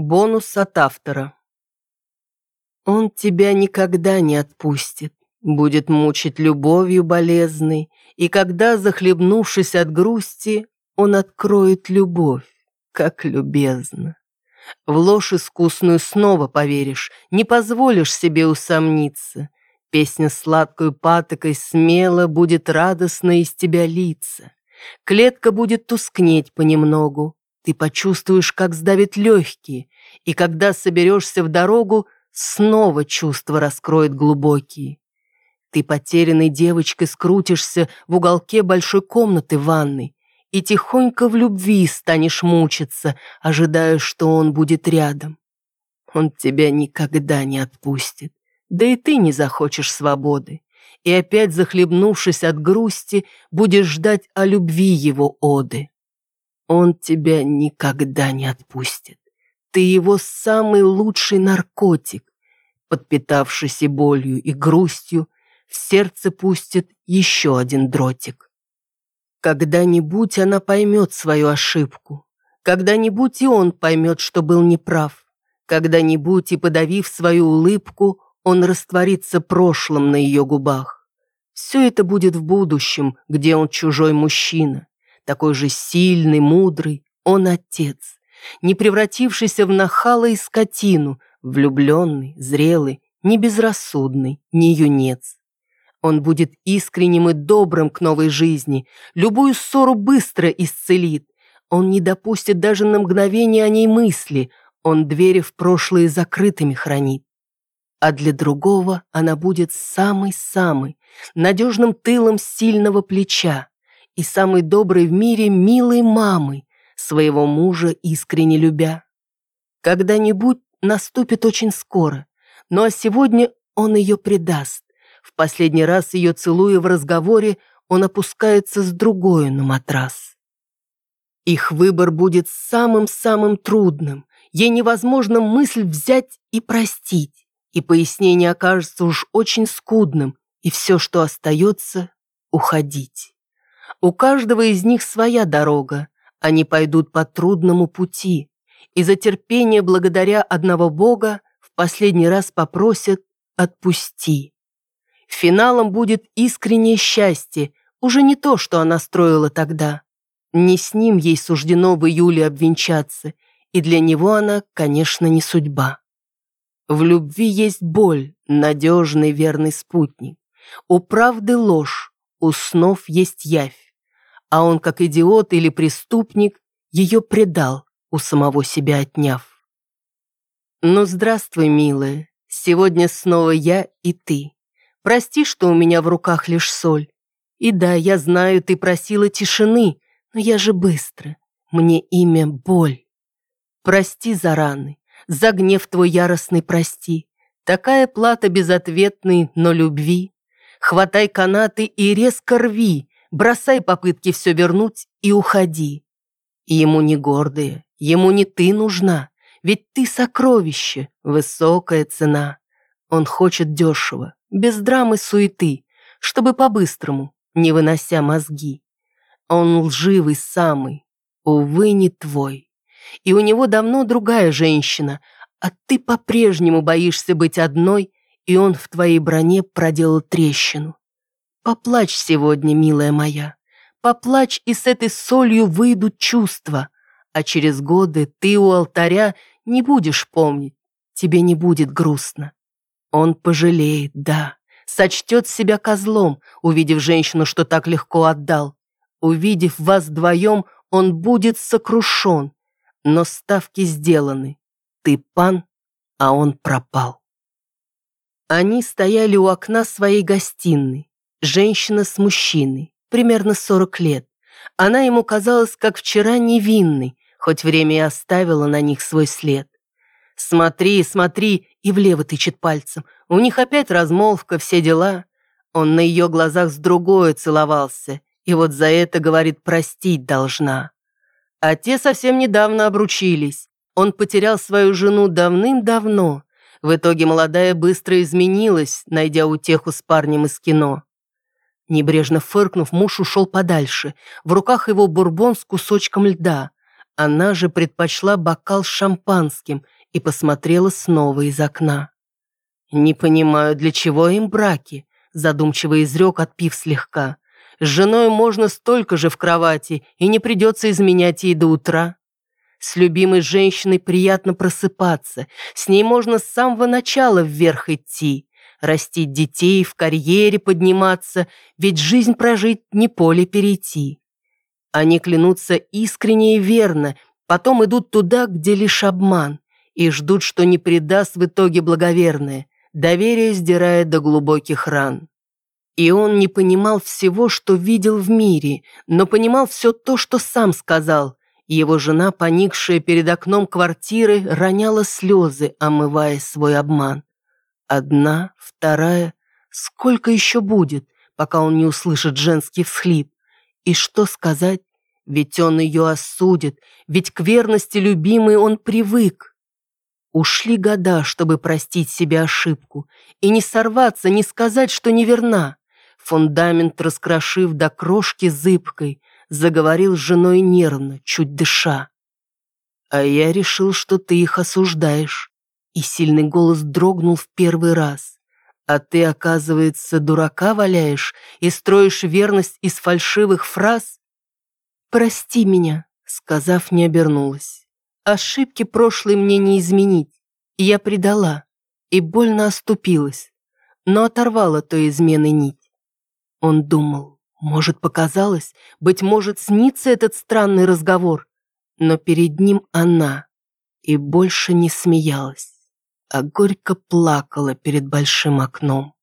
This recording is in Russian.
Бонус от автора. Он тебя никогда не отпустит, будет мучить любовью болезной, и когда, захлебнувшись от грусти, он откроет любовь, как любезно. В ложь искусную снова поверишь, не позволишь себе усомниться. Песня сладкой патокой смело будет радостно из тебя литься. Клетка будет тускнеть понемногу, ты почувствуешь, как сдавит легкие, и когда соберешься в дорогу, снова чувства раскроет глубокие. Ты потерянной девочкой скрутишься в уголке большой комнаты ванной и тихонько в любви станешь мучиться, ожидая, что он будет рядом. Он тебя никогда не отпустит, да и ты не захочешь свободы. И опять, захлебнувшись от грусти, будешь ждать о любви его оды. Он тебя никогда не отпустит. Ты его самый лучший наркотик. Подпитавшись и болью, и грустью, в сердце пустит еще один дротик. Когда-нибудь она поймет свою ошибку. Когда-нибудь и он поймет, что был неправ. Когда-нибудь и подавив свою улыбку, он растворится прошлым на ее губах. Все это будет в будущем, где он чужой мужчина такой же сильный, мудрый, он отец, не превратившийся в нахала и скотину, влюбленный, зрелый, не безрассудный, не юнец. Он будет искренним и добрым к новой жизни, любую ссору быстро исцелит. Он не допустит даже на мгновение о ней мысли, он двери в прошлое закрытыми хранит. А для другого она будет самой-самой, надежным тылом сильного плеча, и самой доброй в мире милой мамы, своего мужа искренне любя. Когда-нибудь наступит очень скоро, ну а сегодня он ее предаст. В последний раз ее целуя в разговоре, он опускается с другой на матрас. Их выбор будет самым-самым трудным. Ей невозможно мысль взять и простить. И пояснение окажется уж очень скудным, и все, что остается, уходить. У каждого из них своя дорога. Они пойдут по трудному пути. И за терпение благодаря одного Бога в последний раз попросят «отпусти». Финалом будет искреннее счастье, уже не то, что она строила тогда. Не с ним ей суждено в июле обвенчаться, и для него она, конечно, не судьба. В любви есть боль, надежный верный спутник. У правды ложь, у снов есть явь а он, как идиот или преступник, ее предал, у самого себя отняв. «Ну, здравствуй, милая, сегодня снова я и ты. Прости, что у меня в руках лишь соль. И да, я знаю, ты просила тишины, но я же быстро. Мне имя боль. Прости за раны, за гнев твой яростный прости. Такая плата безответной, но любви. Хватай канаты и резко рви, бросай попытки все вернуть и уходи. ему не гордые, ему не ты нужна, ведь ты сокровище, высокая цена. Он хочет дешево, без драмы суеты, чтобы по-быстрому, не вынося мозги. Он лживый самый, увы, не твой. И у него давно другая женщина, а ты по-прежнему боишься быть одной, и он в твоей броне проделал трещину. Поплачь сегодня, милая моя. Поплачь, и с этой солью выйдут чувства. А через годы ты у алтаря не будешь помнить. Тебе не будет грустно. Он пожалеет, да. Сочтет себя козлом, увидев женщину, что так легко отдал. Увидев вас вдвоем, он будет сокрушен. Но ставки сделаны. Ты пан, а он пропал. Они стояли у окна своей гостиной. Женщина с мужчиной, примерно 40 лет. Она ему казалась, как вчера, невинной, хоть время и оставила на них свой след. «Смотри, смотри!» и влево тычет пальцем. У них опять размолвка, все дела. Он на ее глазах с другой целовался, и вот за это, говорит, простить должна. А те совсем недавно обручились. Он потерял свою жену давным-давно. В итоге молодая быстро изменилась, найдя утеху с парнем из кино. Небрежно фыркнув, муж ушел подальше. В руках его бурбон с кусочком льда. Она же предпочла бокал с шампанским и посмотрела снова из окна. «Не понимаю, для чего им браки?» задумчиво изрек, отпив слегка. «С женой можно столько же в кровати, и не придется изменять ей до утра. С любимой женщиной приятно просыпаться, с ней можно с самого начала вверх идти, растить детей, в карьере подниматься, ведь жизнь прожить не поле перейти. Они клянутся искренне и верно, потом идут туда, где лишь обман, и ждут, что не предаст в итоге благоверное, доверие сдирая до глубоких ран. И он не понимал всего, что видел в мире, но понимал все то, что сам сказал. Его жена, поникшая перед окном квартиры, роняла слезы, омывая свой обман. Одна, вторая, сколько еще будет, пока он не услышит женский всхлип? И что сказать? Ведь он ее осудит, ведь к верности любимой он привык. Ушли года, чтобы простить себе ошибку, и не сорваться, не сказать, что неверна. Фундамент раскрошив до крошки зыбкой, заговорил с женой нервно, чуть дыша. «А я решил, что ты их осуждаешь». И сильный голос дрогнул в первый раз. «А ты, оказывается, дурака валяешь и строишь верность из фальшивых фраз?» «Прости меня», — сказав, не обернулась. Ошибки прошлой мне не изменить. Я предала и больно оступилась, но оторвала той измены нить. Он думал, может, показалось, быть может, снится этот странный разговор, но перед ним она и больше не смеялась, а горько плакала перед большим окном.